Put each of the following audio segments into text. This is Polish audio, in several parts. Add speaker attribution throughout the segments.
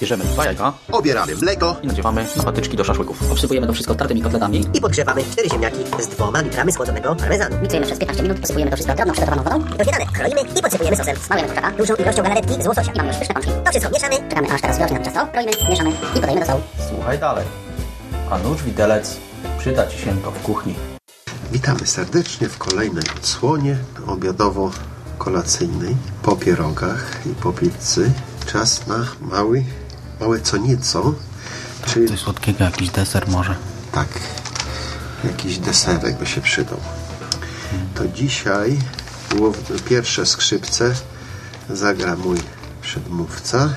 Speaker 1: Bierzemy dwa jajka
Speaker 2: Obieramy mleko
Speaker 1: i nadziewamy na patyczki do szaszłyków.
Speaker 3: Obsypujemy to wszystko tartymi kotletami.
Speaker 4: I podgrzewamy cztery ziemniaki z dwoma litrami schłodzonego parmezanu.
Speaker 5: Miksujemy przez 15 minut, posypujemy to wszystko drobną przygotowaną wodą
Speaker 4: śniadanek kroimy i podsypujemy sosem.
Speaker 5: Malujemy kurczaka
Speaker 4: Dużą ilością galaretki z łososia.
Speaker 5: i mamy już pyszne pączki.
Speaker 4: To wszystko mieszamy.
Speaker 5: Czekamy aż teraz wyrośnie nam ciasto, kroimy, mieszamy i podajemy do stołu.
Speaker 1: Słuchaj dalej. A nóż widelec przyda Ci się to w kuchni.
Speaker 2: Witamy serdecznie w kolejnej odsłonie obiadowo-kolacyjnej po pierogach i po pizzy. Czas na mały, małe co nieco, czyli
Speaker 1: Coś słodkiego, jakiś deser może.
Speaker 2: tak, jakiś deserek by się przydał. To dzisiaj pierwsze skrzypce zagra mój przedmówca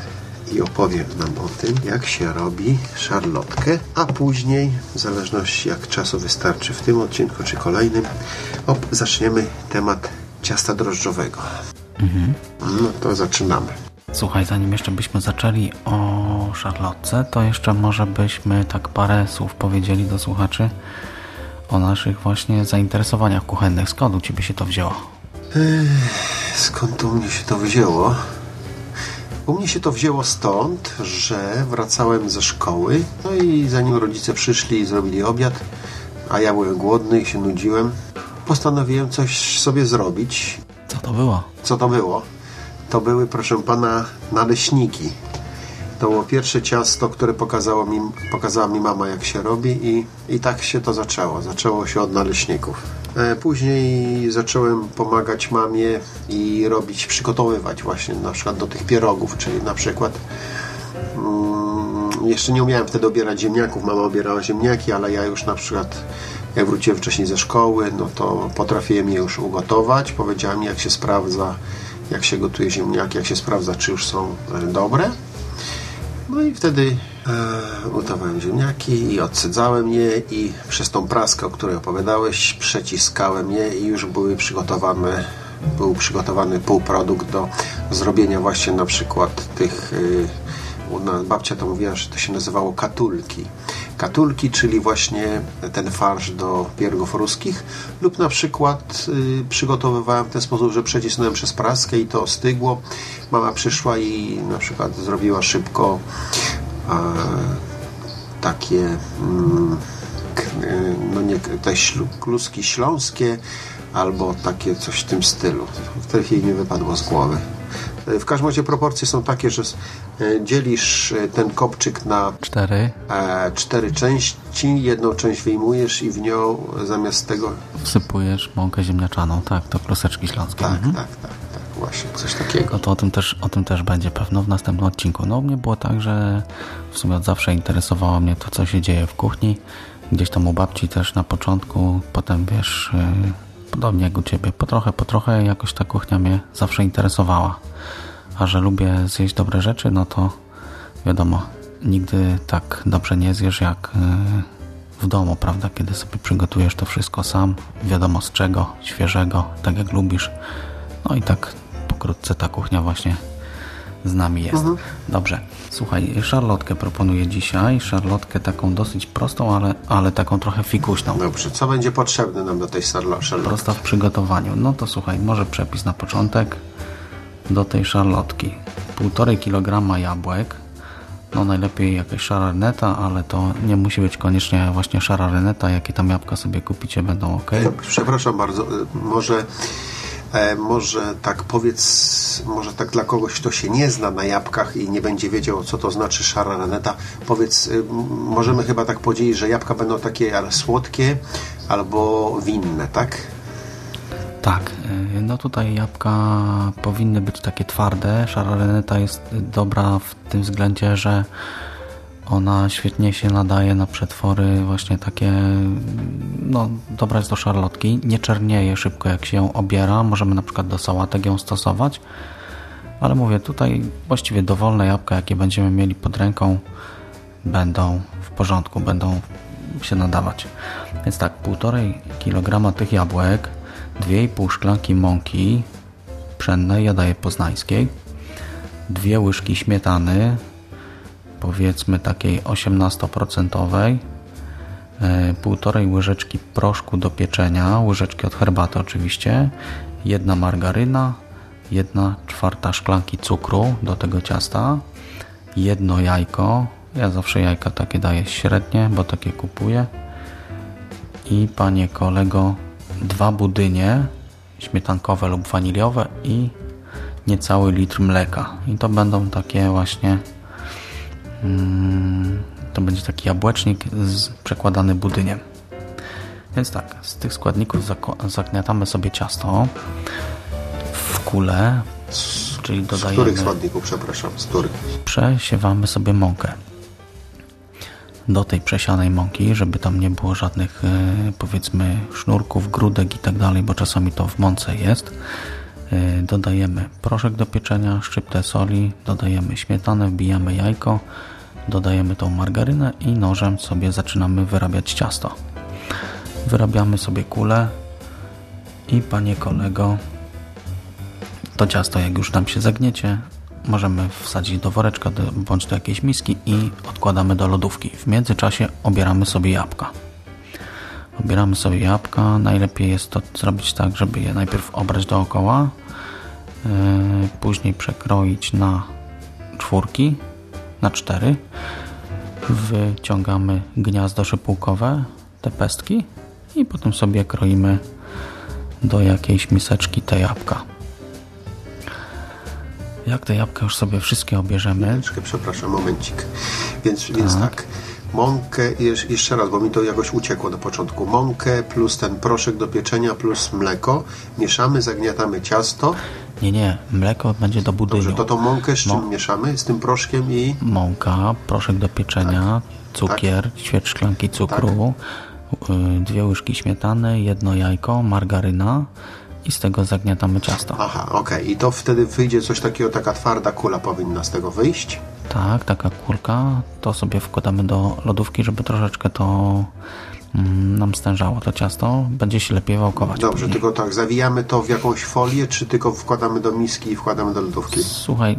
Speaker 2: i opowie nam o tym, jak się robi szarlotkę, a później, w zależności jak czasu wystarczy w tym odcinku czy kolejnym, zaczniemy temat ciasta drożdżowego. No to zaczynamy.
Speaker 1: Słuchaj, zanim jeszcze byśmy zaczęli o szarlotce, to jeszcze może byśmy tak parę słów powiedzieli do słuchaczy o naszych właśnie zainteresowaniach kuchennych. Skąd u Ciebie się to wzięło?
Speaker 2: Skąd u mnie się to wzięło? U mnie się to wzięło stąd, że wracałem ze szkoły, no i zanim rodzice przyszli i zrobili obiad, a ja byłem głodny i się nudziłem, postanowiłem coś sobie zrobić.
Speaker 1: Co to było?
Speaker 2: Co to było? To były, proszę pana, naleśniki. To było pierwsze ciasto, które pokazało mi, pokazała mi mama, jak się robi i, i tak się to zaczęło. Zaczęło się od naleśników. E, Później zacząłem pomagać mamie i robić, przygotowywać właśnie na przykład do tych pierogów, czyli na przykład Mm, jeszcze nie umiałem wtedy obierać ziemniaków, mama obierała ziemniaki, ale ja już na przykład jak wróciłem wcześniej ze szkoły, no to potrafiłem je już ugotować. Powiedziała mi jak się sprawdza, jak się gotuje ziemniaki, jak się sprawdza, czy już są e, dobre. No i wtedy e, gotowałem ziemniaki i odsydzałem je i przez tą praskę, o której opowiadałeś, przeciskałem je i już były przygotowane był przygotowany półprodukt do zrobienia właśnie na przykład tych y, u nas babcia to mówiła, że to się nazywało katulki. Katulki, czyli właśnie ten farsz do pierogów ruskich lub na przykład y, przygotowywałem w ten sposób, że przecisnąłem przez praskę i to ostygło. Mama przyszła i na przykład zrobiła szybko takie mm, y, no nie, te ślu- kluski śląskie albo takie coś w tym stylu. W tej chwili mi wypadło z głowy. W każdym razie proporcje są takie, że e, dzielisz e, ten kopczyk na
Speaker 1: Cztery.
Speaker 2: e, cztery części, jedną część wyjmujesz i w nią zamiast tego...
Speaker 1: Wsypujesz mąkę ziemniaczaną, tak, to kloseczki śląskie.
Speaker 2: Tak,
Speaker 1: Mhm.
Speaker 2: tak, tak, tak, właśnie, coś takiego.
Speaker 1: No to o tym, też, o tym też będzie pewno w następnym odcinku. No u mnie było tak, że w sumie od zawsze interesowało mnie to, co się dzieje w kuchni. Gdzieś tam u babci też na początku, potem wiesz, yy, podobnie jak u Ciebie, po trochę, po trochę jakoś ta kuchnia mnie zawsze interesowała. A że lubię zjeść dobre rzeczy, no to wiadomo, nigdy tak dobrze nie zjesz jak yy, w domu, prawda? Kiedy sobie przygotujesz to wszystko sam, wiadomo z czego, świeżego, tak jak lubisz. No i tak pokrótce ta kuchnia właśnie z nami jest. Dobrze. Słuchaj, szarlotkę proponuję dzisiaj. Szarlotkę taką dosyć prostą, ale, ale taką trochę fikuśną.
Speaker 2: Dobrze, co będzie potrzebne nam do tej szarlo- szarlotki?
Speaker 1: Prosta w przygotowaniu. No to słuchaj, może przepis na początek do tej szarlotki. Półtorej kilograma jabłek. No najlepiej jakaś szara reneta, ale to nie musi być koniecznie właśnie szara reneta. Jakie tam jabłka sobie kupicie będą ok.
Speaker 2: Przepraszam bardzo, y, może, e, może tak powiedz, może tak dla kogoś, kto się nie zna na jabłkach i nie będzie wiedział, co to znaczy szara reneta, powiedz, y, możemy chyba tak podzielić, że jabłka będą takie słodkie albo winne, tak?
Speaker 1: Tak, y, no tutaj jabłka powinny być takie twarde. Szara reneta jest dobra w tym względzie, że ona świetnie się nadaje na przetwory właśnie takie, no dobra jest do szarlotki. Nie czernieje szybko jak się ją obiera. Możemy na przykład do sałatek ją stosować. Ale mówię, tutaj właściwie dowolne jabłka, jakie będziemy mieli pod ręką, będą w porządku, będą się nadawać. Więc tak, 1,5 kg tych jabłek, 2,5 szklanki mąki pszennej, ja daję poznańskiej, dwie łyżki śmietany, powiedzmy takiej 18%, e, półtorej łyżeczki proszku do pieczenia, łyżeczki od herbaty oczywiście, jedna margaryna, jedna czwarta szklanki cukru do tego ciasta, jedno jajko. Ja zawsze jajka takie daję średnie, bo takie kupuję. I panie kolego, dwa budynie śmietankowe lub waniliowe i niecały litr mleka. I to będą takie właśnie to będzie taki jabłecznik z przekładany budyniem. Więc tak, z tych składników zagniatamy sobie ciasto w kulę, czyli dodajemy...
Speaker 2: Z których składników, przepraszam, z których?
Speaker 1: Przesiewamy sobie mąkę. Do tej przesianej mąki, żeby tam nie było żadnych e, powiedzmy sznurków, grudek i tak dalej, bo czasami to w mące jest. E, dodajemy proszek do pieczenia, szczyptę soli, dodajemy śmietanę, wbijamy jajko, dodajemy tą margarynę i nożem sobie zaczynamy wyrabiać ciasto. Wyrabiamy sobie kulę i panie kolego, to ciasto jak już nam się zagniecie, możemy wsadzić do woreczka bądź do jakiejś miski i odkładamy do lodówki. W międzyczasie obieramy sobie jabłka. Obieramy sobie jabłka. Najlepiej jest to zrobić tak, żeby je najpierw obrać dookoła, yy, później przekroić na czwórki, na cztery. Wyciągamy gniazdo szypułkowe, te pestki i potem sobie kroimy do jakiejś miseczki te jabłka. Jak te jabłka już sobie wszystkie obierzemy?
Speaker 2: Chwileczkę, przepraszam, momencik. Więc tak, więc tak mąkę, jeszcze raz, bo mi to jakoś uciekło na początku. Mąkę plus ten proszek do pieczenia plus mleko. Mieszamy, zagniatamy ciasto.
Speaker 1: Nie, nie, mleko będzie do budyniu.
Speaker 2: Dobrze, to tą mąkę z czym Mą... mieszamy? Z tym proszkiem i...
Speaker 1: Mąka, proszek do pieczenia, tak. cukier, tak. ćwierć szklanki cukru, tak. dwie łyżki śmietany, jedno jajko, margaryna, i z tego zagniatamy ciasto.
Speaker 2: Aha, okej. Okay. I to wtedy wyjdzie coś takiego, taka twarda kula powinna z tego wyjść?
Speaker 1: Tak, taka kulka. To sobie wkładamy do lodówki, żeby troszeczkę to nam stężało to ciasto, będzie się lepiej wałkować.
Speaker 2: Dobrze, później. tylko tak, zawijamy to w jakąś folię, czy tylko wkładamy do miski i wkładamy do lodówki?
Speaker 1: Słuchaj,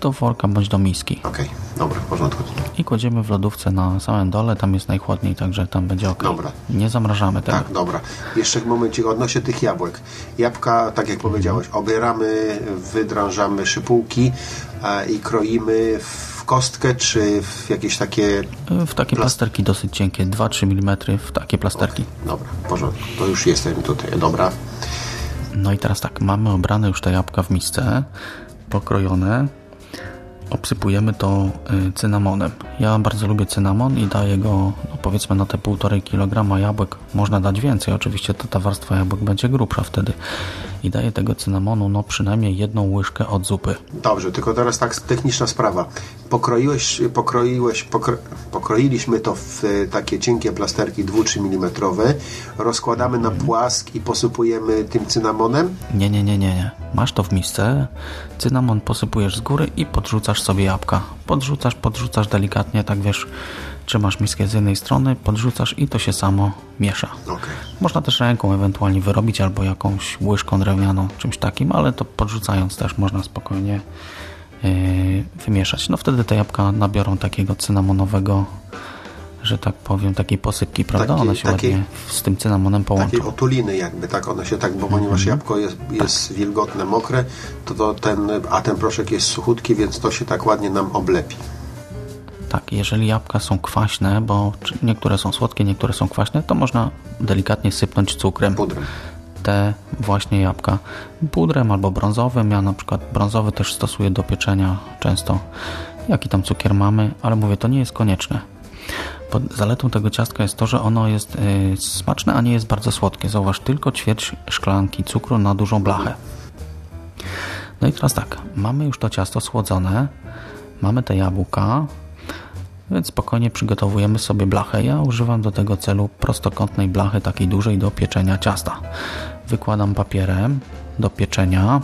Speaker 1: do worka bądź do miski.
Speaker 2: Okej, okay, dobra, w porządku.
Speaker 1: I kładziemy w lodówce na samym dole, tam jest najchłodniej, także tam będzie ok. Dobra. Nie zamrażamy tego.
Speaker 2: Tak, dobra. Jeszcze momencik odnośnie tych jabłek. Jabłka, tak jak powiedziałeś, obieramy, wydrążamy szypułki e, i kroimy w kostkę, czy w jakieś takie...
Speaker 1: W takie plasterki dosyć cienkie, 2-3 mm, w takie plasterki. Okay,
Speaker 2: dobra, w porządku. To już jestem tutaj, dobra.
Speaker 1: No i teraz tak, mamy obrane już te jabłka w misce, pokrojone. Obsypujemy to y, cynamonem. Ja bardzo lubię cynamon i daję go, no powiedzmy na te 1,5 kg jabłek. Można dać więcej, oczywiście to ta warstwa jabłek będzie grubsza wtedy i daję tego cynamonu no przynajmniej jedną łyżkę od zupy.
Speaker 2: Dobrze, tylko teraz tak techniczna sprawa. Pokroiłeś, pokroiłeś, pokro... pokroiliśmy to w e, takie cienkie plasterki 2-3 mm, rozkładamy na płask i posypujemy tym cynamonem?
Speaker 1: Nie, nie, nie, nie, nie. Masz to w misce, cynamon posypujesz z góry i podrzucasz sobie jabłka. Podrzucasz, podrzucasz delikatnie, tak wiesz, Trzymasz miskę z jednej strony, podrzucasz i to się samo miesza.
Speaker 2: Okay.
Speaker 1: Można też ręką ewentualnie wyrobić albo jakąś łyżką drewnianą, czymś takim, ale to podrzucając też można spokojnie yy, wymieszać. No wtedy te jabłka nabiorą takiego cynamonowego że tak powiem, takiej posypki, prawda? Taki, one się takiej, ładnie z tym cynamonem połączą.
Speaker 2: Takiej otuliny jakby, tak? One się tak, bo ponieważ mm -hmm. jabłko jest, jest tak. wilgotne, mokre, to, to ten, a ten proszek jest suchutki, więc to się tak ładnie nam oblepi.
Speaker 1: Tak, jeżeli jabłka są kwaśne, bo niektóre są słodkie, niektóre są kwaśne, to można delikatnie sypnąć cukrem.
Speaker 2: Pudrem.
Speaker 1: Te właśnie jabłka pudrem albo brązowym. Ja na przykład brązowy też stosuję do pieczenia często. Jaki tam cukier mamy, ale mówię, to nie jest konieczne. Pod zaletą tego ciastka jest to, że ono jest yy, smaczne, a nie jest bardzo słodkie. Zauważ, tylko ćwierć szklanki cukru na dużą blachę. No i teraz tak, mamy już to ciasto słodzone, mamy te jabłka, więc spokojnie przygotowujemy sobie blachę. Ja używam do tego celu prostokątnej blachy, takiej dużej do pieczenia ciasta. Wykładam papierem do pieczenia.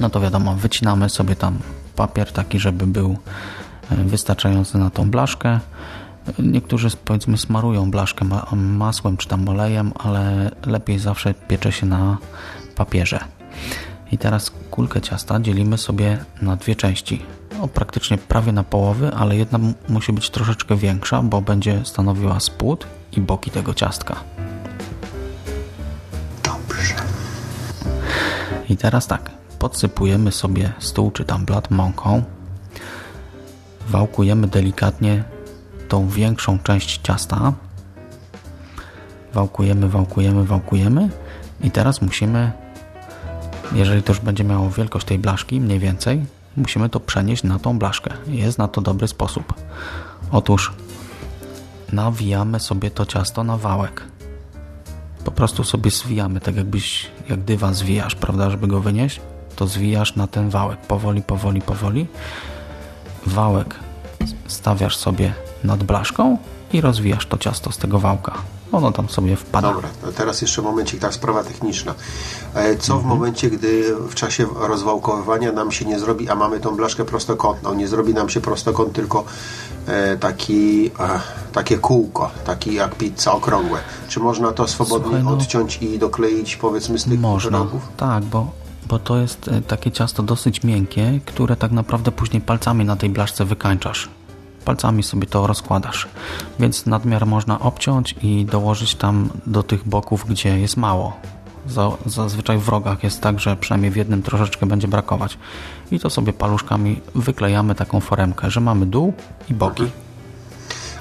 Speaker 1: No to wiadomo, wycinamy sobie tam papier taki, żeby był e, wystarczający na tą blaszkę. Niektórzy powiedzmy smarują blaszkę masłem czy tam olejem, ale lepiej zawsze piecze się na papierze. I teraz kulkę ciasta dzielimy sobie na dwie części no, praktycznie prawie na połowy, ale jedna musi być troszeczkę większa, bo będzie stanowiła spód i boki tego ciastka.
Speaker 2: Dobrze.
Speaker 1: I teraz tak, podsypujemy sobie stół czy tam blat mąką. wałkujemy delikatnie tą większą część ciasta. Wałkujemy, wałkujemy, wałkujemy i teraz musimy, jeżeli to już będzie miało wielkość tej blaszki, mniej więcej, musimy to przenieść na tą blaszkę. Jest na to dobry sposób. Otóż nawijamy sobie to ciasto na wałek. Po prostu sobie zwijamy, tak jakbyś, jak dywan zwijasz, prawda, żeby go wynieść, to zwijasz na ten wałek. Powoli, powoli, powoli. Wałek stawiasz sobie nad blaszką i rozwijasz to ciasto z tego wałka. Ono tam sobie wpada.
Speaker 2: Dobra, teraz jeszcze momencik, tak sprawa techniczna. E, Co w
Speaker 1: Mhm.
Speaker 2: momencie, gdy w czasie rozwałkowywania nam się nie zrobi, a mamy tą blaszkę prostokątną, nie zrobi nam się prostokąt, tylko e, taki, e, takie kółko, taki jak pizza okrągłe. Czy można to swobodnie
Speaker 1: Słuchaj, no-
Speaker 2: odciąć i dokleić powiedzmy z tych
Speaker 1: Można,
Speaker 2: rogów?
Speaker 1: tak, bo, bo to jest takie ciasto dosyć miękkie, które tak naprawdę później palcami na tej blaszce wykańczasz. Palcami sobie to rozkładasz. Więc nadmiar można obciąć i dołożyć tam do tych boków, gdzie jest mało. Za, zazwyczaj w rogach jest tak, że przynajmniej w jednym troszeczkę będzie brakować. I to sobie paluszkami wyklejamy taką foremkę, że mamy dół i boki.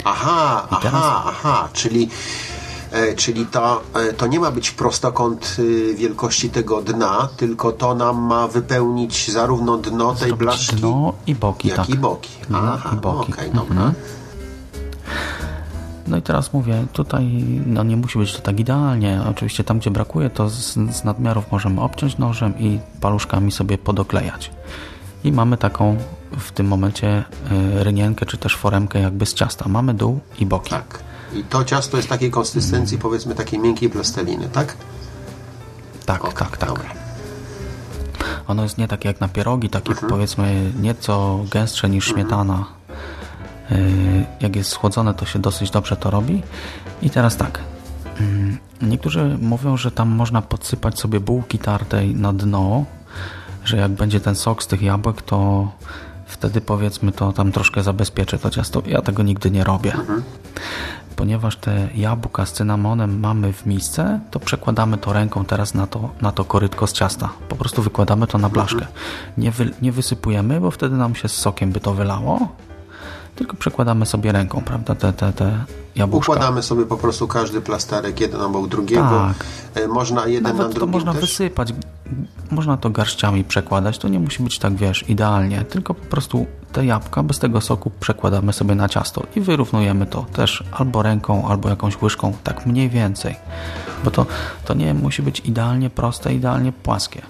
Speaker 2: Aha,
Speaker 1: I teraz-
Speaker 2: aha, aha, czyli, czyli to, e, to nie ma być prostokąt y, wielkości tego dna, tylko to nam ma wypełnić zarówno dno tej
Speaker 1: Zrobić
Speaker 2: blaszki,
Speaker 1: dno i boki,
Speaker 2: jak
Speaker 1: tak.
Speaker 2: i boki. Aha,
Speaker 1: i boki.
Speaker 2: okej, dobra.
Speaker 1: Mhm. No i teraz mówię, tutaj no nie musi być to tak idealnie. Oczywiście tam, gdzie brakuje, to z, z nadmiarów możemy obciąć nożem i paluszkami sobie podoklejać. I mamy taką w tym momencie rynienkę, czy też foremkę jakby z ciasta. Mamy dół i boki.
Speaker 2: Tak. I to ciasto jest takiej konsystencji, powiedzmy, takiej miękkiej plasteliny, tak?
Speaker 1: tak, tak. tak.
Speaker 2: Dobra.
Speaker 1: Ono jest nie takie jak na pierogi, takie
Speaker 2: Mhm.
Speaker 1: powiedzmy nieco gęstsze niż śmietana. Yy, Jak jest schłodzone, to się dosyć dobrze to robi. I teraz tak. Mm, Niektórzy mówią, że tam można podsypać sobie bułki tartej na dno, że jak będzie ten sok z tych jabłek, to wtedy powiedzmy to tam troszkę zabezpieczy to ciasto. Ja tego nigdy nie robię. Ponieważ te jabłka z cynamonem mamy w misce, to przekładamy to ręką teraz na to, na to korytko z ciasta. Po prostu wykładamy to na blaszkę. Nie, wy, nie wysypujemy, bo wtedy nam się z sokiem by to wylało, tylko przekładamy sobie ręką, prawda, te, te, te jabłuszka.
Speaker 2: Układamy sobie po prostu każdy plasterek jeden obok drugiego.
Speaker 1: Tak.
Speaker 2: E, Można jeden na
Speaker 1: Nawet to
Speaker 2: drugim
Speaker 1: można
Speaker 2: też.
Speaker 1: wysypać, można to garściami przekładać, to nie musi być tak, wiesz, idealnie, tylko po prostu te jabłka bez tego soku przekładamy sobie na ciasto i wyrównujemy to też albo ręką, albo jakąś łyżką, tak mniej więcej, bo to, to nie musi być idealnie proste, idealnie płaskie.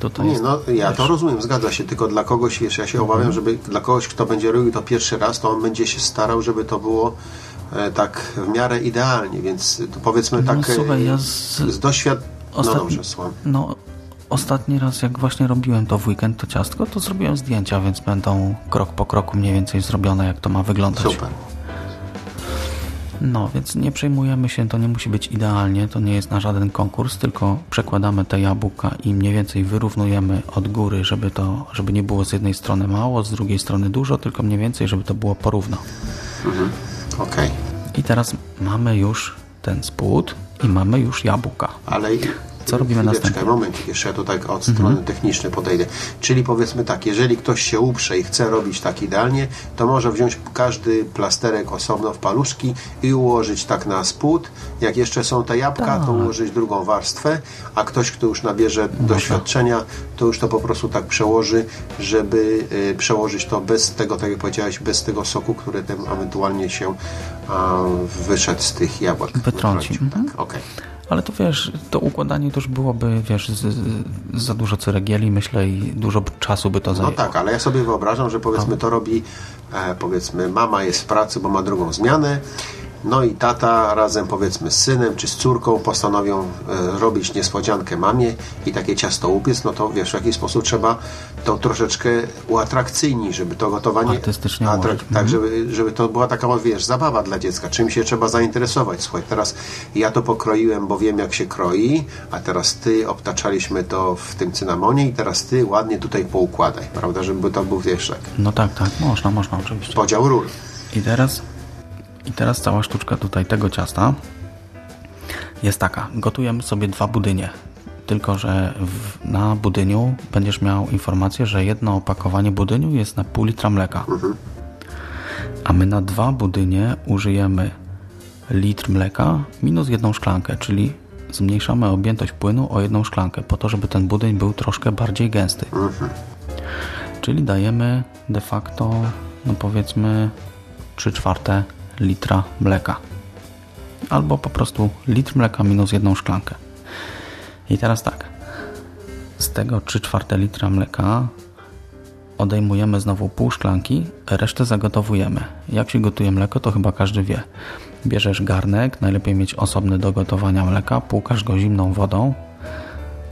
Speaker 1: Tutaj
Speaker 2: Nie, no ja
Speaker 1: wiesz,
Speaker 2: to rozumiem, zgadza się, tylko dla kogoś, wiesz, ja się
Speaker 1: Mhm.
Speaker 2: obawiam, żeby dla kogoś, kto będzie robił to pierwszy raz, to on będzie się starał, żeby to było e, tak w miarę idealnie, więc powiedzmy
Speaker 1: No,
Speaker 2: tak e,
Speaker 1: słuchaj, ja
Speaker 2: z,
Speaker 1: z-
Speaker 2: z doświad... No dobrze, słucham.
Speaker 1: No, ostatni raz, jak właśnie robiłem to w weekend, to ciastko, to zrobiłem zdjęcia, więc będą krok po kroku mniej więcej zrobione, jak to ma wyglądać.
Speaker 2: Super.
Speaker 1: No, więc nie przejmujemy się, to nie musi być idealnie, to nie jest na żaden konkurs, tylko przekładamy te jabłka i mniej więcej wyrównujemy od góry, żeby to, żeby nie było z jednej strony mało, z drugiej strony dużo, tylko mniej więcej, żeby to było porówno.
Speaker 2: Okej.
Speaker 1: I teraz mamy już ten spód i mamy już jabłka.
Speaker 2: Ale
Speaker 1: Co robimy następnie? Mhm.
Speaker 2: Moment, jeszcze ja tutaj od strony technicznej podejdę. Czyli powiedzmy tak, jeżeli ktoś się uprze i chce robić tak idealnie, to może wziąć każdy plasterek osobno w paluszki i ułożyć tak na spód. Jak jeszcze są te jabłka, to
Speaker 1: Tak.
Speaker 2: ułożyć drugą warstwę, a ktoś, kto już nabierze doświadczenia, to już to po prostu tak przełoży, żeby y, przełożyć to bez tego, tak jak powiedziałeś, bez tego soku, który ewentualnie się a, wyszedł z tych jabłek.
Speaker 1: Wytrąci.
Speaker 2: Wytrącił,
Speaker 1: Mhm.
Speaker 2: Tak, okej.
Speaker 1: Ale to wiesz, to układanie to już byłoby, wiesz, z, z, za dużo ceregieli, myślę, i dużo czasu by to
Speaker 2: No
Speaker 1: zajęło.
Speaker 2: tak, ale ja sobie wyobrażam, że powiedzmy to robi, e, powiedzmy mama jest w pracy, bo ma drugą zmianę, no i tata razem powiedzmy z synem czy z córką postanowią e, robić niespodziankę mamie i takie ciasto upiec, no to wiesz w jaki sposób trzeba to troszeczkę uatrakcyjnić, żeby to gotowanie...
Speaker 1: Artystycznie
Speaker 2: atrak-. Tak,
Speaker 1: Mhm.
Speaker 2: żeby, żeby to była taka, wiesz, zabawa dla dziecka, czym się trzeba zainteresować. Słuchaj, teraz ja to pokroiłem, bo wiem jak się kroi, a teraz ty obtaczaliśmy to w tym cynamonie i teraz ty ładnie tutaj poukładaj, prawda, żeby to był, wiesz, tak,
Speaker 1: No tak, tak, można, można oczywiście.
Speaker 2: podział ról.
Speaker 1: I teraz, I teraz cała sztuczka tutaj tego ciasta jest taka. Gotujemy sobie dwa budynie. Tylko, że w, na budyniu będziesz miał informację, że jedno opakowanie budyniu jest na pół litra mleka. A my na dwa budynie użyjemy litr mleka minus jedną szklankę, czyli zmniejszamy objętość płynu o jedną szklankę, po to, żeby ten budyń był troszkę bardziej gęsty. Czyli dajemy de facto, no powiedzmy, 3 czwarte litra mleka. Albo po prostu litr mleka minus jedną szklankę. I teraz tak. Z tego 3 czwarte litra mleka odejmujemy znowu pół szklanki, resztę zagotowujemy. Jak się gotuje mleko, to chyba każdy wie. Bierzesz garnek, najlepiej mieć osobny do gotowania mleka, płukasz go zimną wodą,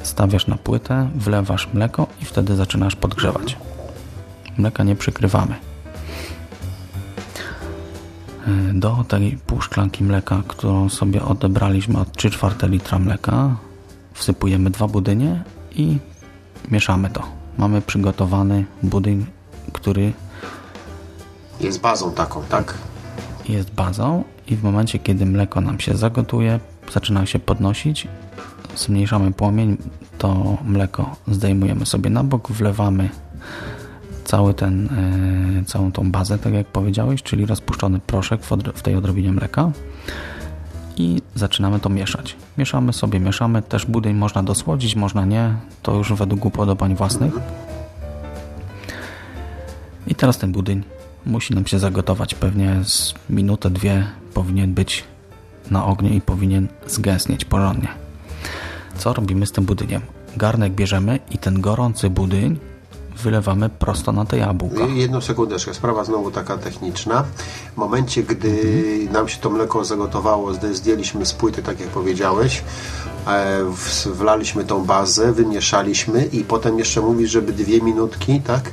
Speaker 1: stawiasz na płytę, wlewasz mleko i wtedy zaczynasz podgrzewać. Mleka nie przykrywamy. Do tej pół szklanki mleka, którą sobie odebraliśmy od 3 czwarte litra mleka, wsypujemy dwa budynie i mieszamy to. Mamy przygotowany budyń, który
Speaker 2: Jest bazą taką, tak?
Speaker 1: jest bazą i w momencie, kiedy mleko nam się zagotuje, zaczyna się podnosić, zmniejszamy płomień, to mleko zdejmujemy sobie na bok, wlewamy cały ten, e, całą tą bazę, tak jak powiedziałeś, czyli rozpuszczony proszek w, tej odrobinie mleka i zaczynamy to mieszać. Mieszamy sobie, mieszamy. Też budyń można dosłodzić, można nie. To już według upodobań własnych. I teraz ten budyń musi nam się zagotować. Pewnie z minutę, dwie powinien być na ogniu i powinien zgęstnieć porządnie. Co robimy z tym budyniem? Garnek bierzemy i ten gorący budyń wylewamy prosto na te jabłka.
Speaker 2: Jedną sekundeczkę, sprawa znowu taka techniczna. W momencie, gdy nam się to mleko zagotowało, zdjęliśmy z płyty, tak jak powiedziałeś, e, wlaliśmy tą bazę, wymieszaliśmy i potem jeszcze mówisz, żeby dwie minutki, tak?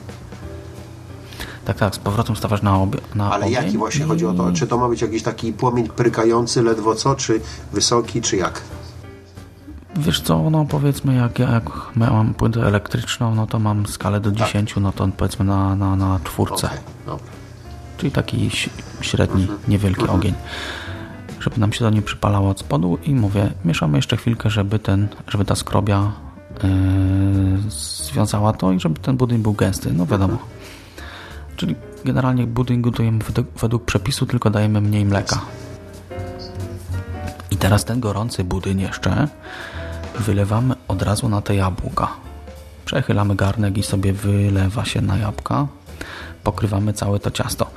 Speaker 1: Tak, tak, z powrotem stawiasz na, obie, na
Speaker 2: Ale jaki właśnie
Speaker 1: i-
Speaker 2: chodzi o to? Czy to ma być jakiś taki płomień prykający ledwo co, czy wysoki, czy jak?
Speaker 1: Wiesz co, no powiedzmy jak, jak mam płytę elektryczną, no to mam skalę do 10, no to powiedzmy na, na, na czwórce.
Speaker 2: Dobra.
Speaker 1: Czyli taki średni, niewielki ogień. Żeby nam się to nie przypalało od spodu i mówię, mieszamy jeszcze chwilkę, żeby ten, żeby ta skrobia yy, związała to i żeby ten budyń był gęsty, no wiadomo. Czyli generalnie budyń gotujemy według, według przepisu, tylko dajemy mniej mleka. I teraz ten gorący budyń jeszcze wylewamy od razu na te jabłka. Przechylamy garnek i sobie wylewa się na jabłka. Pokrywamy całe to ciasto.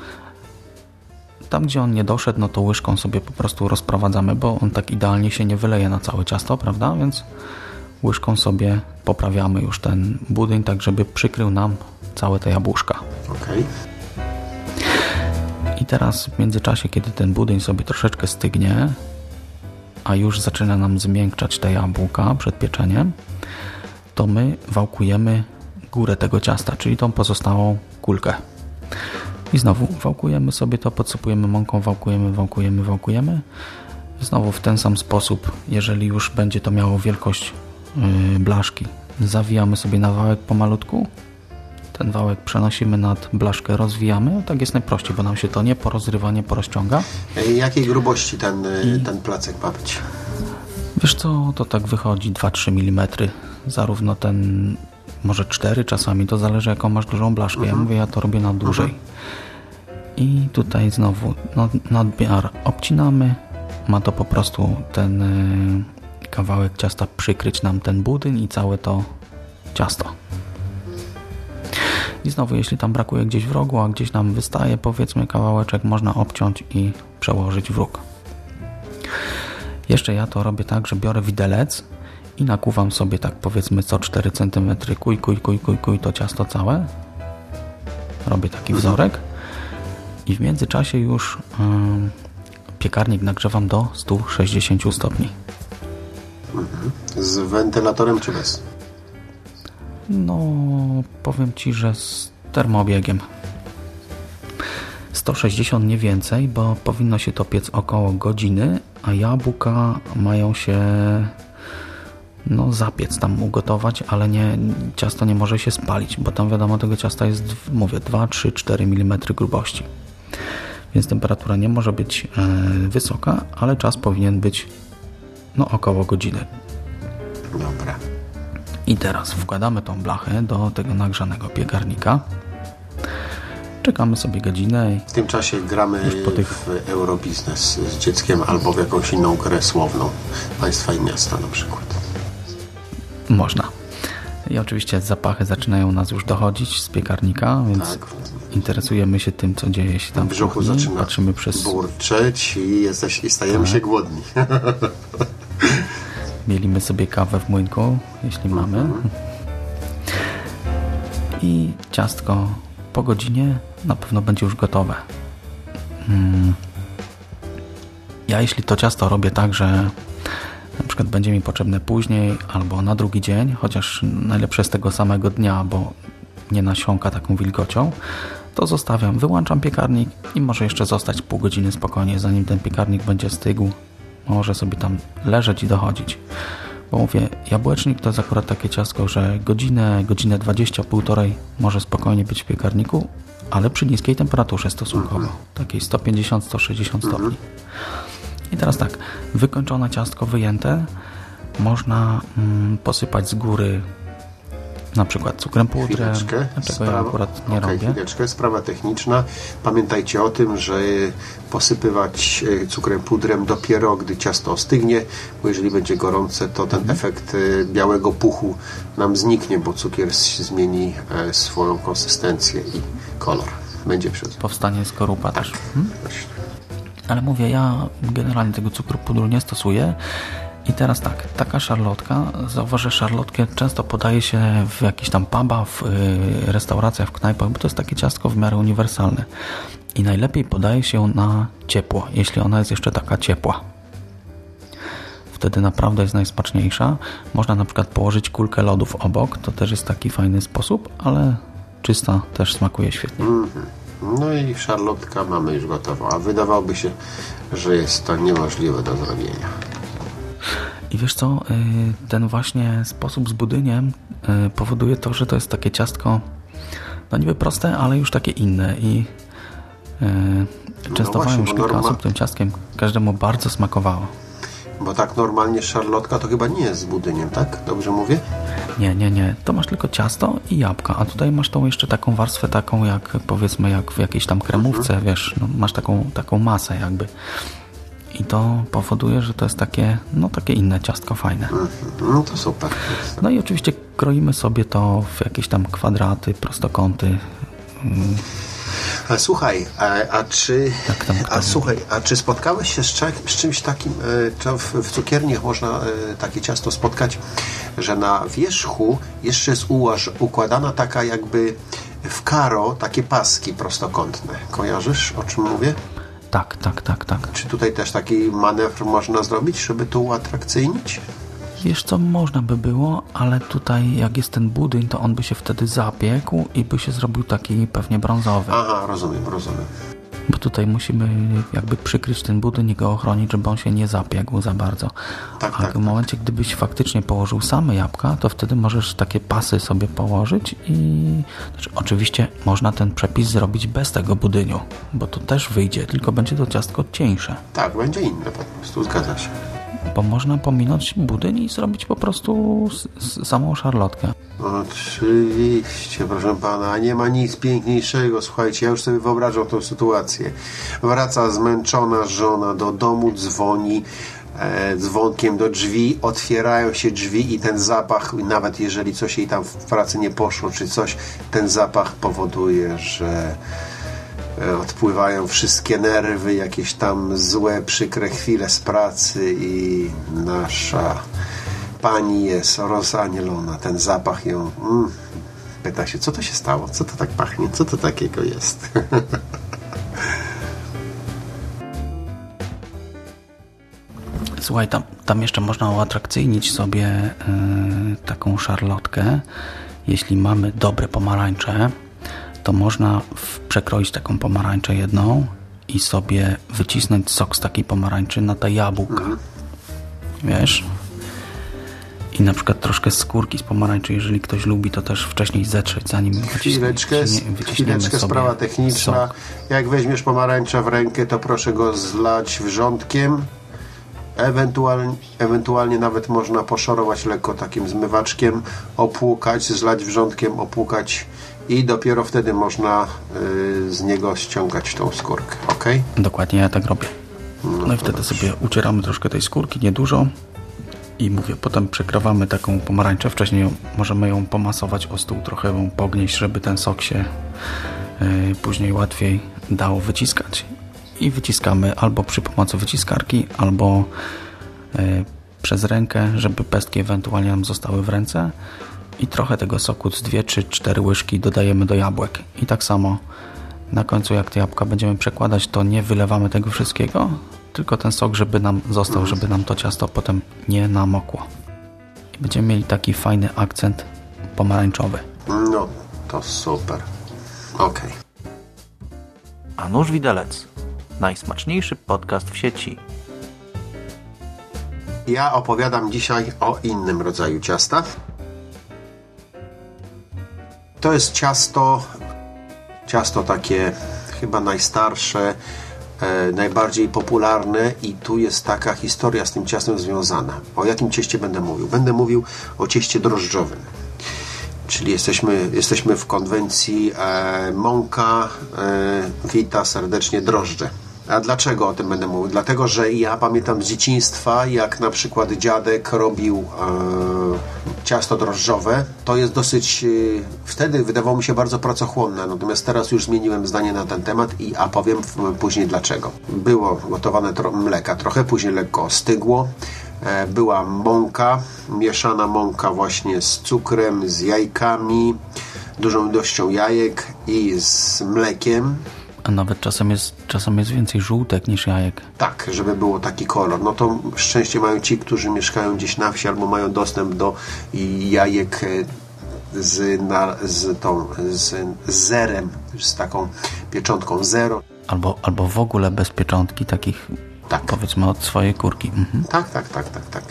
Speaker 1: Tam, gdzie on nie doszedł, no to łyżką sobie po prostu rozprowadzamy, bo on tak idealnie się nie wyleje na całe ciasto, prawda? Więc łyżką sobie poprawiamy już ten budyń, tak żeby przykrył nam całe te jabłuszka.
Speaker 2: Okej.
Speaker 1: I teraz w międzyczasie, kiedy ten budyń sobie troszeczkę stygnie, a już zaczyna nam zmiękczać te jabłka przed pieczeniem, to my wałkujemy górę tego ciasta, czyli tą pozostałą kulkę. I znowu wałkujemy sobie to, podsypujemy mąką, wałkujemy, wałkujemy, wałkujemy. Znowu w ten sam sposób, jeżeli już będzie to miało wielkość yy, blaszki, zawijamy sobie na wałek pomalutku, ten wałek przenosimy nad blaszkę, rozwijamy. Tak jest najprościej, bo nam się to nie porozrywa, nie porozciąga.
Speaker 2: E, Jakiej grubości ten, e, ten placek ma być?
Speaker 1: Wiesz co, to tak wychodzi 2-3 mm. Zarówno ten, może 4 czasami, to zależy jaką masz dużą blaszkę. Ja mówię, ja to robię na dłużej. I tutaj znowu nad- nadmiar obcinamy. Ma to po prostu ten y, kawałek ciasta przykryć nam ten budyń i całe to ciasto. I znowu, jeśli tam brakuje gdzieś w rogu, a gdzieś nam wystaje, powiedzmy kawałeczek, można obciąć i przełożyć w róg. Jeszcze ja to robię tak, że biorę widelec i nakuwam sobie tak powiedzmy co 4 cm kuj, kuj, kuj, kuj, kuj to ciasto całe. Robię taki wzorek i w międzyczasie już piekarnik nagrzewam do 160 stopni.
Speaker 2: Z wentylatorem czy bez?
Speaker 1: No, powiem Ci, że z termoobiegiem. 160 nie więcej, bo powinno się to piec około godziny, a jabłka mają się no zapiec tam ugotować, ale nie, ciasto nie może się spalić, bo tam wiadomo tego ciasta jest, mówię, 2, 3, 4 mm grubości. Więc temperatura nie może być e, wysoka, ale czas powinien być no około godziny.
Speaker 2: Dobra.
Speaker 1: I teraz wkładamy tą blachę do tego nagrzanego piekarnika. czekamy sobie godzinę
Speaker 2: W tym czasie gramy
Speaker 1: po tych-
Speaker 2: w Eurobiznes z dzieckiem albo w jakąś inną grę słowną państwa i miasta na przykład.
Speaker 1: można. I oczywiście zapachy zaczynają nas już dochodzić z piekarnika, więc
Speaker 2: Tak.
Speaker 1: interesujemy się tym, co dzieje się tam
Speaker 2: W
Speaker 1: w
Speaker 2: brzuchu
Speaker 1: kuchni.
Speaker 2: zaczyna
Speaker 1: Patrzymy przez...
Speaker 2: burczeć i, jesteś, i stajemy się głodni.
Speaker 1: Mielimy sobie kawę w młynku, jeśli mamy. I ciastko po godzinie na pewno będzie już gotowe. Mm. Ja jeśli to ciasto robię tak, że na przykład będzie mi potrzebne później albo na drugi dzień, chociaż najlepsze z tego samego dnia, bo nie nasiąka taką wilgocią, to zostawiam, wyłączam piekarnik i może jeszcze zostać pół godziny spokojnie, zanim ten piekarnik będzie stygł. Może sobie tam leżeć i dochodzić. Bo mówię, jabłecznik to jest akurat takie ciastko, że godzinę, godzinę 20, półtorej może spokojnie być w piekarniku, ale przy niskiej temperaturze stosunkowo, takiej 150-160 stopni. I teraz tak, wykończone ciastko wyjęte można mm, posypać z góry na przykład cukrem pudrem,
Speaker 2: Chwileczkę.
Speaker 1: czego ja akurat nie
Speaker 2: Okej,
Speaker 1: robię.
Speaker 2: Chwileczkę, sprawa techniczna. Pamiętajcie o tym, że posypywać e, cukrem pudrem dopiero, gdy ciasto ostygnie, bo jeżeli będzie gorące, to ten
Speaker 1: Mhm.
Speaker 2: efekt e, białego puchu nam zniknie, bo cukier zmieni e, swoją konsystencję i kolor. Będzie przed.
Speaker 1: Powstanie skorupa też. Hmm? Ale mówię, ja generalnie tego cukru pudru nie stosuję. I teraz tak, taka szarlotka, zauważę, szarlotkę często podaje się w jakichś tam pubach, w y, restauracjach, w knajpach, bo to jest takie ciastko w miarę uniwersalne. I najlepiej podaje się na ciepło, jeśli ona jest jeszcze taka ciepła. Wtedy naprawdę jest najsmaczniejsza. Można na przykład położyć kulkę lodów obok, to też jest taki fajny sposób, ale czysta też smakuje świetnie.
Speaker 2: No i szarlotka mamy już gotową, a wydawałoby się, że jest to niemożliwe do zrobienia.
Speaker 1: I wiesz co, y, ten właśnie sposób z budyniem y, powoduje to, że to jest takie ciastko, no niby proste, ale już takie inne i y, częstowałem
Speaker 2: właśnie,
Speaker 1: już kilka
Speaker 2: norma-
Speaker 1: osób tym ciastkiem, każdemu bardzo smakowało.
Speaker 2: Bo tak normalnie szarlotka to chyba nie jest z budyniem, tak? Dobrze mówię?
Speaker 1: Nie, nie, nie, to masz tylko ciasto i jabłka, a tutaj masz tą jeszcze taką warstwę taką jak powiedzmy jak w jakiejś tam kremówce, wiesz, no, masz taką, taką masę jakby. I to powoduje, że to jest takie, no takie inne ciastko fajne.
Speaker 2: No to super.
Speaker 1: No i oczywiście kroimy sobie to w jakieś tam kwadraty, prostokąty.
Speaker 2: A słuchaj, a, a czy
Speaker 1: tam
Speaker 2: a słuchaj, a czy spotkałeś się z, z czymś takim, e, w, w cukierniach można e, takie ciasto spotkać, że na wierzchu jeszcze jest ułaż, układana taka jakby w karo takie paski prostokątne. Kojarzysz o czym mówię?
Speaker 1: Tak, tak, tak, tak.
Speaker 2: Czy tutaj też taki manewr można zrobić, żeby to uatrakcyjnić?
Speaker 1: Wiesz co, można by było, ale tutaj jak jest ten budyń, to on by się wtedy zapiekł i by się zrobił taki pewnie brązowy.
Speaker 2: Aha, rozumiem, rozumiem.
Speaker 1: Bo tutaj musimy jakby przykryć ten budyń i go ochronić, żeby on się nie zapiekł za bardzo.
Speaker 2: Tak,
Speaker 1: A
Speaker 2: tak,
Speaker 1: w momencie, gdybyś faktycznie położył same jabłka, to wtedy możesz takie pasy sobie położyć i znaczy, oczywiście można ten przepis zrobić bez tego budyniu, bo to też wyjdzie, tylko będzie to ciastko cieńsze.
Speaker 2: Tak, będzie inne po prostu, zgadza się.
Speaker 1: Bo można pominąć budyń i zrobić po prostu samą szarlotkę.
Speaker 2: Oczywiście, proszę pana, nie ma nic piękniejszego. Słuchajcie, ja już sobie wyobrażam tą sytuację. Wraca zmęczona żona do domu, dzwoni e, dzwonkiem do drzwi, otwierają się drzwi i ten zapach, nawet jeżeli coś jej tam w pracy nie poszło, czy coś, ten zapach powoduje, że odpływają wszystkie nerwy, jakieś tam złe, przykre chwile z pracy i nasza pani jest rozanielona. Ten zapach ją... Mm, pyta się, co to się stało? Co to tak pachnie? Co to takiego jest?
Speaker 1: Słuchaj, tam, tam jeszcze można uatrakcyjnić sobie y, taką szarlotkę. Jeśli mamy dobre pomarańcze, to można przekroić taką pomarańczę jedną i sobie wycisnąć sok z takiej pomarańczy na te jabłka. Wiesz? I na przykład troszkę skórki z pomarańczy, jeżeli ktoś lubi, to też wcześniej zetrzeć, zanim
Speaker 2: Chwileczkę,
Speaker 1: wyciśnie- wyciśniemy
Speaker 2: chwileczkę sprawa techniczna.
Speaker 1: sok.
Speaker 2: Jak weźmiesz pomarańcza w rękę, to proszę go zlać wrzątkiem. Ewentualnie, ewentualnie nawet można poszorować lekko takim zmywaczkiem, opłukać, zlać wrzątkiem, opłukać i dopiero wtedy można y, z niego ściągać tą skórkę, ok?
Speaker 1: Dokładnie ja tak robię. No i wtedy sobie ucieramy troszkę tej skórki, niedużo. I mówię, potem przekrawamy taką pomarańczę. Wcześniej ją, możemy ją pomasować o stół, trochę ją pognieść, żeby ten sok się y, później łatwiej dało wyciskać. I wyciskamy albo przy pomocy wyciskarki, albo y, przez rękę, żeby pestki ewentualnie nam zostały w ręce. I trochę tego soku z dwie czy cztery łyżki dodajemy do jabłek. I tak samo na końcu jak te jabłka będziemy przekładać, to nie wylewamy tego wszystkiego, tylko ten sok, żeby nam został, żeby nam to ciasto potem nie namokło. I będziemy mieli taki fajny akcent pomarańczowy.
Speaker 2: No, to super. Ok.
Speaker 1: A nóż widelec. Najsmaczniejszy podcast w sieci.
Speaker 2: Ja opowiadam dzisiaj o innym rodzaju ciasta. To jest ciasto, ciasto takie chyba najstarsze, e, najbardziej popularne i tu jest taka historia z tym ciastem związana. O jakim cieście będę mówił? Będę mówił o cieście drożdżowym. Czyli jesteśmy, jesteśmy w konwencji e, mąka, e, wita serdecznie drożdże. A dlaczego o tym będę mówił? Dlatego, że ja pamiętam z dzieciństwa, jak na przykład dziadek robił e, ciasto drożdżowe. To jest dosyć, e, wtedy wydawało mi się bardzo pracochłonne, natomiast teraz już zmieniłem zdanie na ten temat i a powiem później dlaczego. Było gotowane tro, mleka trochę, później lekko stygło. E, była mąka, mieszana mąka właśnie z cukrem, z jajkami, dużą ilością jajek i z mlekiem.
Speaker 1: A nawet czasem jest, czasem jest więcej żółtek niż jajek.
Speaker 2: Tak, żeby było taki kolor. No to szczęście mają ci, którzy mieszkają gdzieś na wsi albo mają dostęp do jajek e, z, na, z tą z, z zerem, z taką pieczątką zero.
Speaker 1: Albo, albo w ogóle bez pieczątki, takich
Speaker 2: Tak.
Speaker 1: powiedzmy od swojej kurki. Mhm.
Speaker 2: Tak, tak, tak, tak, tak.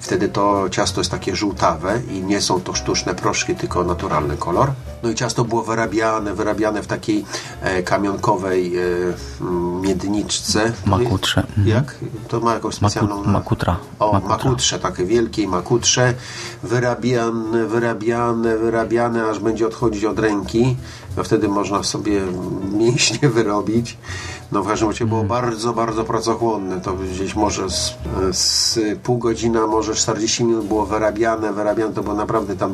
Speaker 2: Wtedy to ciasto jest takie żółtawe i nie są to sztuczne proszki, tylko naturalny kolor. No i ciasto było wyrabiane, wyrabiane w takiej e, kamionkowej e, miedniczce.
Speaker 1: Makutrze. Mhm.
Speaker 2: Jak? To ma jakąś specjalną...
Speaker 1: Maku- makutra.
Speaker 2: O,
Speaker 1: Makutra.
Speaker 2: makutrze, takie wielkiej makutrze. Wyrabiane, wyrabiane, wyrabiane, aż będzie odchodzić od ręki. No wtedy można sobie mięśnie wyrobić. No w każdym razie było
Speaker 1: Mhm.
Speaker 2: bardzo, bardzo pracochłonne. To gdzieś może z, z pół godzina, może 40 minut było wyrabiane, wyrabiane, to było naprawdę tam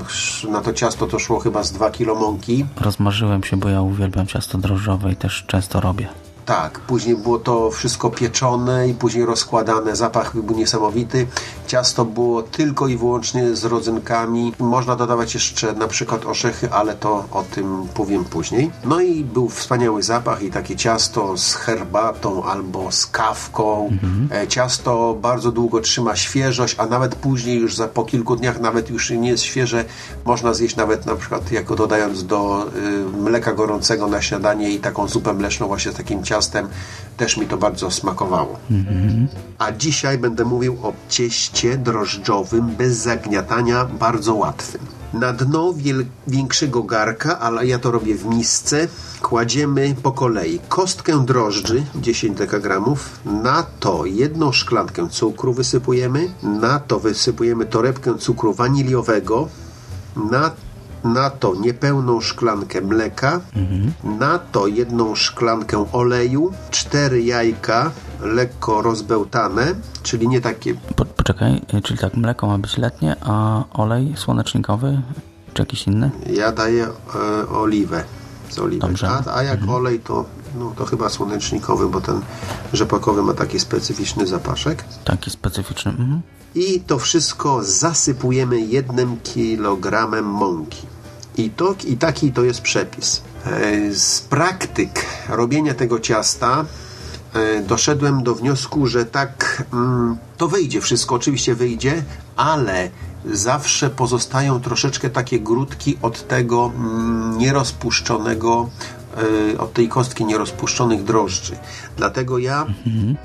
Speaker 2: na to ciasto to szło chyba z 2 kilo mąki.
Speaker 1: Rozmarzyłem się, bo ja uwielbiam ciasto drożdżowe i też często robię.
Speaker 2: Tak, później było to wszystko pieczone i później rozkładane. Zapach był niesamowity. Ciasto było tylko i wyłącznie z rodzynkami. Można dodawać jeszcze na przykład orzechy, ale to o tym powiem później. No i był wspaniały zapach i takie ciasto z herbatą albo z kawką. E, Ciasto bardzo długo trzyma świeżość, a nawet później już za, po kilku dniach nawet już nie jest świeże. Można zjeść nawet na przykład jako dodając do y, mleka gorącego na śniadanie i taką zupę mleczną właśnie z takim ciastem. Też mi to bardzo smakowało. A dzisiaj będę mówił o cieście drożdżowym bez zagniatania, bardzo łatwym. Na dno wiel- większego garka, ale ja to robię w misce, kładziemy po kolei kostkę drożdży 10 dekagramów, na to jedną szklankę cukru wysypujemy, na to wysypujemy torebkę cukru waniliowego, na, na to niepełną szklankę mleka, na to jedną szklankę oleju, cztery jajka lekko rozbełtane, czyli nie takie
Speaker 1: Po, poczekaj, y, czyli tak, mleko ma być letnie, a olej słonecznikowy czy jakiś inny?
Speaker 2: Ja daję e, oliwę z oliwek, a, a jak olej to, no, to chyba słonecznikowy, bo ten rzepakowy ma taki specyficzny zapaszek.
Speaker 1: Taki specyficzny. Mhm.
Speaker 2: I to wszystko zasypujemy jednym kilogramem mąki. I, to, I taki to jest przepis. E, Z praktyk robienia tego ciasta e, doszedłem do wniosku, że tak mm, to wyjdzie, wszystko oczywiście wyjdzie, ale zawsze pozostają troszeczkę takie grudki od tego mm, nierozpuszczonego od tej kostki nierozpuszczonych drożdży. Dlatego ja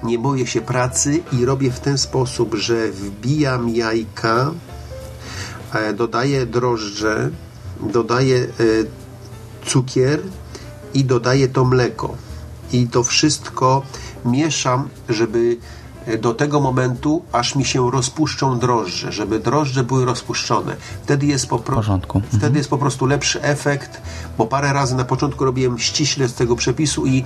Speaker 2: nie boję się pracy i robię w ten sposób, że wbijam jajka, e, dodaję drożdże, dodaję e, cukier i dodaję to mleko. I to wszystko mieszam, żeby do tego momentu, aż mi się rozpuszczą drożdże, żeby drożdże były rozpuszczone. Wtedy jest po, pro...
Speaker 1: porządku. Mhm.
Speaker 2: Wtedy jest po prostu lepszy efekt, bo parę razy na początku robiłem ściśle z tego przepisu i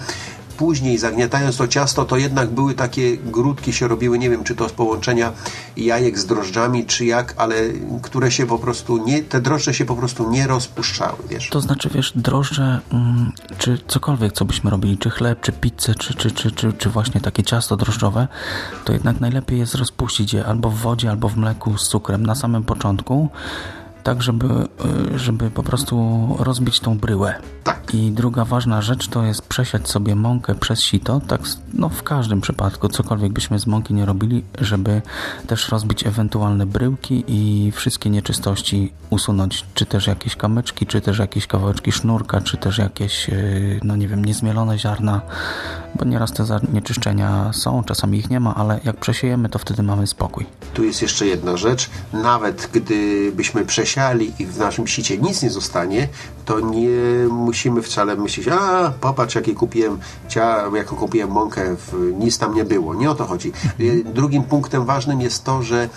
Speaker 2: później zagniatając to ciasto, to jednak były takie grudki się robiły, nie wiem czy to z połączenia jajek z drożdżami, czy jak, ale które się po prostu nie, te drożdże się po prostu nie rozpuszczały, wiesz.
Speaker 1: To znaczy, wiesz, drożdże, mm, czy cokolwiek, co byśmy robili, czy chleb, czy pizzę, czy, czy, czy, czy, czy właśnie takie ciasto drożdżowe, to jednak najlepiej jest rozpuścić je albo w wodzie, albo w mleku z cukrem na samym początku, tak żeby, y, żeby po prostu rozbić tą bryłę.
Speaker 2: Tak.
Speaker 1: I druga ważna rzecz to jest przesiać sobie mąkę przez sito, tak no w każdym przypadku, cokolwiek byśmy z mąki nie robili, żeby też rozbić ewentualne bryłki i wszystkie nieczystości usunąć, czy też jakieś kamyczki, czy też jakieś kawałeczki sznurka, czy też jakieś, y, no nie wiem, niezmielone ziarna, bo nieraz te zanieczyszczenia są, czasami ich nie ma, ale jak przesiejemy, to wtedy mamy spokój.
Speaker 2: Tu jest jeszcze jedna rzecz. Nawet gdybyśmy przesiali i w naszym sicie nic nie zostanie, to nie musimy wcale myśleć, a popatrz jakie kupiłem, jaką kupiłem mąkę, nic tam nie było. Nie o to chodzi. Y, Drugim punktem ważnym jest to, że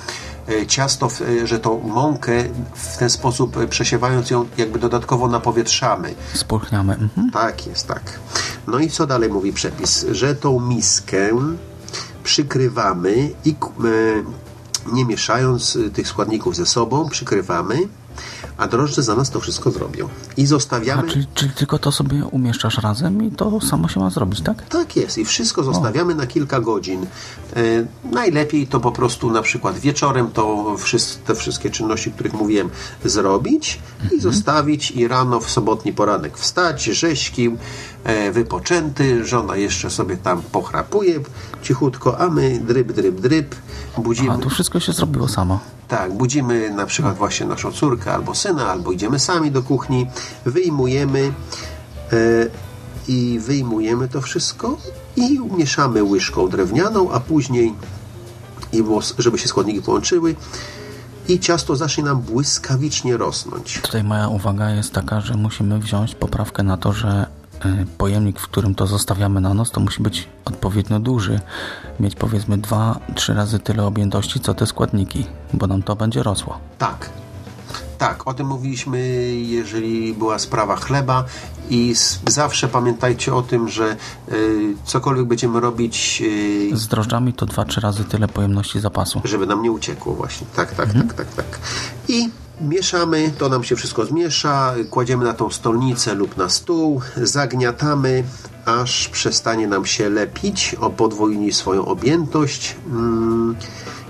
Speaker 2: e, ciasto, e, że tą mąkę w ten sposób e, przesiewając ją jakby dodatkowo napowietrzamy.
Speaker 1: Spulchniamy. Mhm.
Speaker 2: Tak jest, tak. No i co dalej mówi przepis? Że tą miskę przykrywamy i e, nie mieszając e, tych składników ze sobą, przykrywamy, a drożdże za nas to wszystko zrobią. I
Speaker 1: A,
Speaker 2: zostawiamy...
Speaker 1: czyli, czyli tylko to sobie umieszczasz razem i to samo się ma zrobić, tak?
Speaker 2: Tak jest i wszystko zostawiamy na kilka godzin. E, najlepiej to po prostu na przykład wieczorem to wszys- te wszystkie czynności, o których mówiłem, zrobić i zostawić i rano w sobotni poranek wstać, rzeźki, e, wypoczęty, żona jeszcze sobie tam pochrapuje cichutko, a my dryb, dryb, dryb, budzimy.
Speaker 1: A tu wszystko się zrobiło samo.
Speaker 2: Tak, budzimy na przykład właśnie naszą córkę albo syna, albo idziemy sami do kuchni, wyjmujemy e, i wyjmujemy to wszystko i mieszamy łyżką drewnianą, a później, żeby się składniki połączyły i ciasto zacznie nam błyskawicznie rosnąć.
Speaker 1: Tutaj moja uwaga jest taka, że musimy wziąć poprawkę na to, że pojemnik, w którym to zostawiamy na noc, to musi być odpowiednio duży. Mieć powiedzmy 2-3 razy tyle objętości, co te składniki, bo nam to będzie rosło.
Speaker 2: Tak. Tak, o tym mówiliśmy, jeżeli była sprawa chleba i zawsze pamiętajcie o tym, że y, cokolwiek będziemy robić, y,
Speaker 1: Z drożdżami to 2-3 razy tyle pojemności zapasu.
Speaker 2: żeby nam nie uciekło właśnie. Tak, tak, tak, tak, tak. I mieszamy, to nam się wszystko zmiesza, kładziemy na tą stolnicę lub na stół, zagniatamy, aż przestanie nam się lepić, o podwoili swoją objętość. Mm,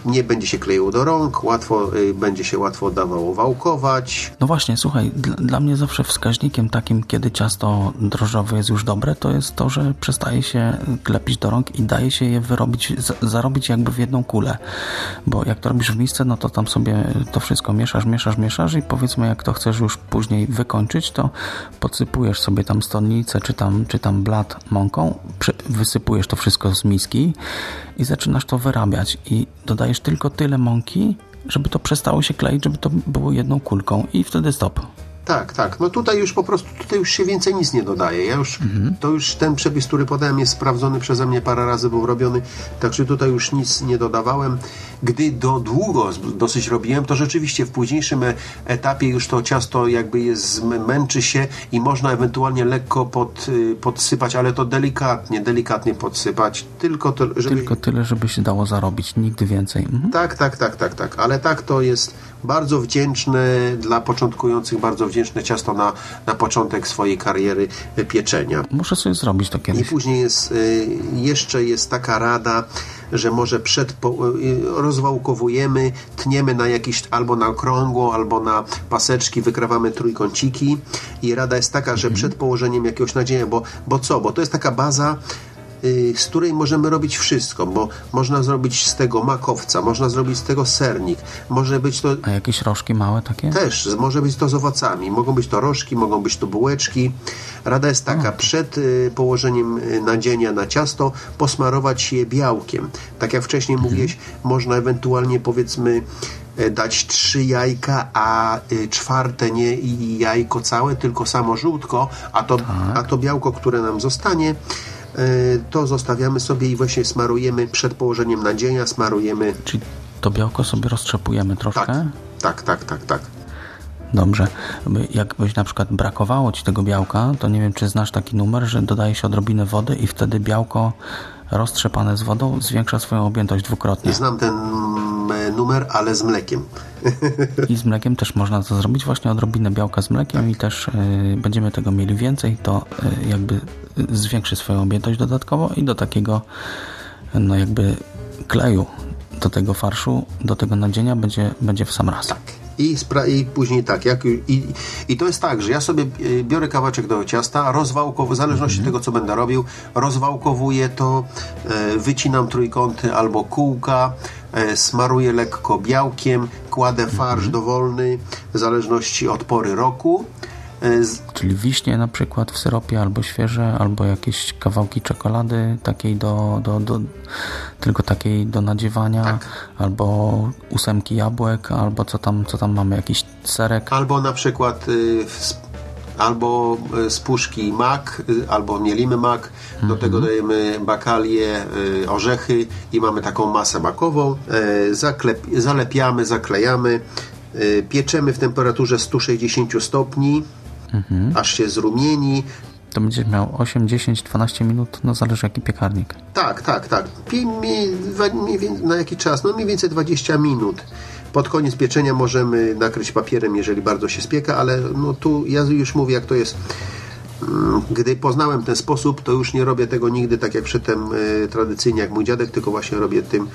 Speaker 2: nie będzie się kleiło do rąk, łatwo, y, będzie się łatwo dawało wałkować.
Speaker 1: No właśnie, słuchaj, dla, dla mnie zawsze wskaźnikiem takim, kiedy ciasto drożdżowe jest już dobre, to jest to, że przestaje się klepić do rąk i daje się je wyrobić, zarobić jakby w jedną kulę. Bo jak to robisz w misce, no to tam sobie to wszystko mieszasz, mieszasz, mieszasz i powiedzmy jak to chcesz już później wykończyć, to podsypujesz sobie tam stolnicę czy tam, czy tam blat mąką, wysypujesz to wszystko z miski i zaczynasz to wyrabiać i dodajesz tylko tyle mąki, żeby to przestało się kleić, żeby to było jedną kulką i wtedy stop.
Speaker 2: Tak, tak. No tutaj już po prostu, tutaj już się więcej nic nie dodaje. Ja już, to już ten przepis, który podałem jest sprawdzony przeze mnie parę razy, był robiony, także tutaj już nic nie dodawałem. Gdy do długo dosyć robiłem, to rzeczywiście w późniejszym e- etapie już to ciasto jakby jest, męczy się i można ewentualnie lekko pod, y, podsypać, ale to delikatnie, delikatnie podsypać, tylko to, żeby...
Speaker 1: Tylko tyle, żeby się dało zarobić, nigdy więcej. Mhm.
Speaker 2: Tak, tak, tak, tak, tak. Ale tak to jest bardzo wdzięczne dla początkujących, bardzo wdzięczne ciasto na, na początek swojej kariery pieczenia.
Speaker 1: Muszę sobie zrobić to
Speaker 2: I
Speaker 1: kiedyś.
Speaker 2: później jest, y, jeszcze jest taka rada, że może przed y, rozwałkowujemy, tniemy na jakiś albo na okrągło, albo na paseczki, wykrawamy trójkąciki i rada jest taka, że przed położeniem jakiegoś nadzienia, bo, bo co? Bo to jest taka baza z której możemy robić wszystko, bo można zrobić z tego makowca, można zrobić z tego sernik, może być to
Speaker 1: A jakieś rożki małe takie?
Speaker 2: też, może być to z owocami. Mogą być to rożki, mogą być to bułeczki. Rada jest taka, przed y, położeniem y, nadzienia na ciasto posmarować je białkiem. Tak jak wcześniej mówiłeś, można ewentualnie powiedzmy e, dać trzy jajka, a y, czwarte nie i jajko całe, tylko samo żółtko, a to, a to białko, które nam zostanie to zostawiamy sobie i właśnie smarujemy przed położeniem nadzienia, smarujemy.
Speaker 1: Czyli to białko sobie roztrzepujemy troszkę?
Speaker 2: Tak, tak, tak, tak, tak.
Speaker 1: Dobrze. By- Jakbyś na przykład brakowało Ci tego białka, to nie wiem, czy znasz taki numer, że dodaje się odrobinę wody i wtedy białko roztrzepane z wodą zwiększa swoją objętość dwukrotnie.
Speaker 2: Znam ten mm, numer, ale z mlekiem.
Speaker 1: I z mlekiem też można to zrobić, właśnie odrobinę białka z mlekiem i też y, będziemy tego mieli więcej, to y, jakby y, zwiększy swoją objętość dodatkowo i do takiego no jakby kleju do tego farszu, do tego nadzienia będzie, będzie w sam raz.
Speaker 2: I, I później tak, jak, i, i to jest tak, że ja sobie y, biorę kawałeczek do ciasta, rozwałkowuję, w zależności od tego, co będę robił, rozwałkowuję to, e, wycinam trójkąty albo kółka, e, smaruję lekko białkiem, kładę farsz dowolny, w zależności od pory roku. E,
Speaker 1: Czyli wiśnie na przykład w syropie, albo świeże, albo jakieś kawałki czekolady takiej do, do, do tylko takiej do nadziewania,
Speaker 2: Tak.
Speaker 1: albo ósemki jabłek, albo co tam, co tam mamy, jakiś serek.
Speaker 2: Albo na przykład y, albo y, z puszki mak, y, albo mielimy mak, do tego dajemy bakalie, y, orzechy i mamy taką masę makową. Zaklep, zalepiamy, zaklejamy, y, pieczemy w temperaturze 160 stopni, aż się zrumieni.
Speaker 1: To będzie miał 8, 10, 12 minut, no zależy jaki piekarnik.
Speaker 2: Tak, tak, tak. Mi- Na jaki czas? No mniej więcej 20 minut. Pod koniec pieczenia możemy nakryć papierem, jeżeli bardzo się spieka, ale no tu ja już mówię, jak to jest. Mm, Gdy poznałem ten sposób, to już nie robię tego nigdy tak jak przedtem e, tradycyjnie, jak mój dziadek, tylko właśnie robię tym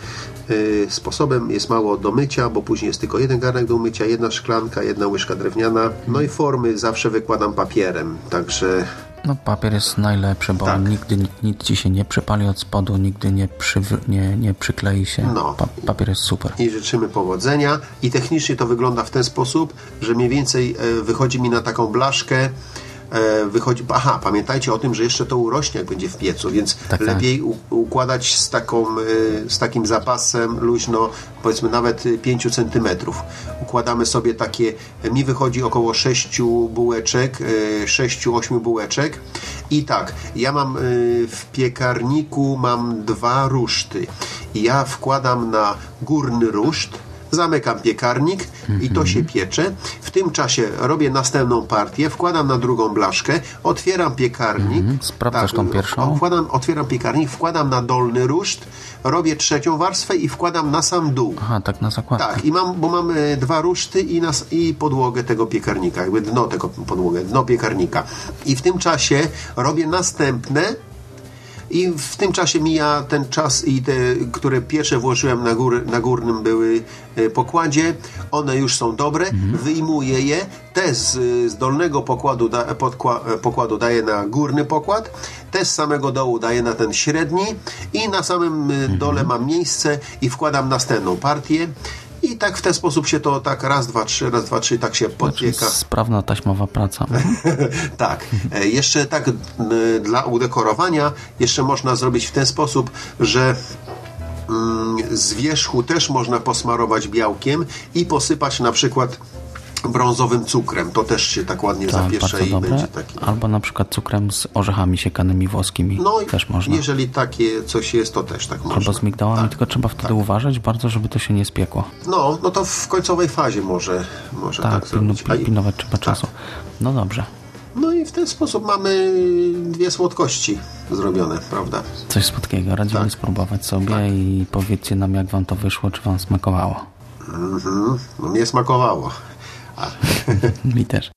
Speaker 2: e, sposobem. Jest mało do mycia, bo później jest tylko jeden garnek do umycia, jedna szklanka, jedna łyżka drewniana. No i formy zawsze wykładam papierem, także
Speaker 1: No papier jest najlepszy, bo
Speaker 2: Tak.
Speaker 1: nigdy nic, ci się nie przypali od spodu, nigdy nie, przyw- nie, nie przyklei się.
Speaker 2: No.
Speaker 1: Pa- papier jest super.
Speaker 2: i życzymy powodzenia. I technicznie to wygląda w ten sposób, że mniej więcej e, wychodzi mi na taką blaszkę. E, Wychodzi, aha, pamiętajcie o tym, że jeszcze to urośnie, jak będzie w piecu, więc
Speaker 1: Tak, tak.
Speaker 2: lepiej układać z, taką, e, z takim zapasem luźno, powiedzmy nawet 5 cm. Układamy sobie takie, mi wychodzi około 6 bułeczek, 6-8 bułeczek. I tak, ja mam e, w piekarniku mam dwa ruszty. Ja wkładam na górny ruszt, zamykam piekarnik i to się piecze. W tym czasie robię następną partię, wkładam na drugą blaszkę, otwieram piekarnik.
Speaker 1: Mhm. Sprawdzasz tą pierwszą?
Speaker 2: Wkładam, otwieram piekarnik, wkładam na dolny ruszt, robię trzecią warstwę i wkładam na sam dół.
Speaker 1: Aha, tak na zakładkę.
Speaker 2: Tak, i mam, bo mamy dwa ruszty i, nas, i podłogę tego piekarnika, jakby dno tego podłogę, dno piekarnika. I w tym czasie robię następne i w tym czasie mija ten czas i te, które pierwsze włożyłem na, góry, na górnym były e, pokładzie, one już są dobre, wyjmuję je, te z, z dolnego pokładu, da, podkła, e, pokładu daję na górny pokład, te z samego dołu daję na ten średni. I na samym e, dole mam miejsce i wkładam następną partię i tak w ten sposób się to tak raz, dwa, trzy, raz, dwa, trzy, tak się
Speaker 1: Znaczy,
Speaker 2: podpieka.
Speaker 1: sprawna taśmowa praca.
Speaker 2: tak. E, Jeszcze tak dla udekorowania jeszcze można zrobić w ten sposób, że mm, z wierzchu też można posmarować białkiem i posypać na przykład brązowym cukrem. To też się tak ładnie
Speaker 1: Tak,
Speaker 2: zapiesze i
Speaker 1: dobre.
Speaker 2: będzie taki.
Speaker 1: Albo na przykład cukrem z orzechami siekanymi włoskimi.
Speaker 2: No i
Speaker 1: też można.
Speaker 2: jeżeli takie coś jest, to też tak można.
Speaker 1: Albo z migdałami,
Speaker 2: Tak.
Speaker 1: tylko trzeba wtedy uważać bardzo, żeby to się nie spiekło.
Speaker 2: No, no to w końcowej fazie może, może tak,
Speaker 1: Tak, pilnu,
Speaker 2: zrobić.
Speaker 1: Pilnować trzeba czasu. No dobrze.
Speaker 2: No i w ten sposób mamy dwie słodkości zrobione, prawda?
Speaker 1: Coś słodkiego. Radzimy
Speaker 2: Tak.
Speaker 1: spróbować sobie i powiedzcie nam, jak wam to wyszło, czy wam smakowało.
Speaker 2: Mhm. No mnie smakowało. A,
Speaker 1: Mi też.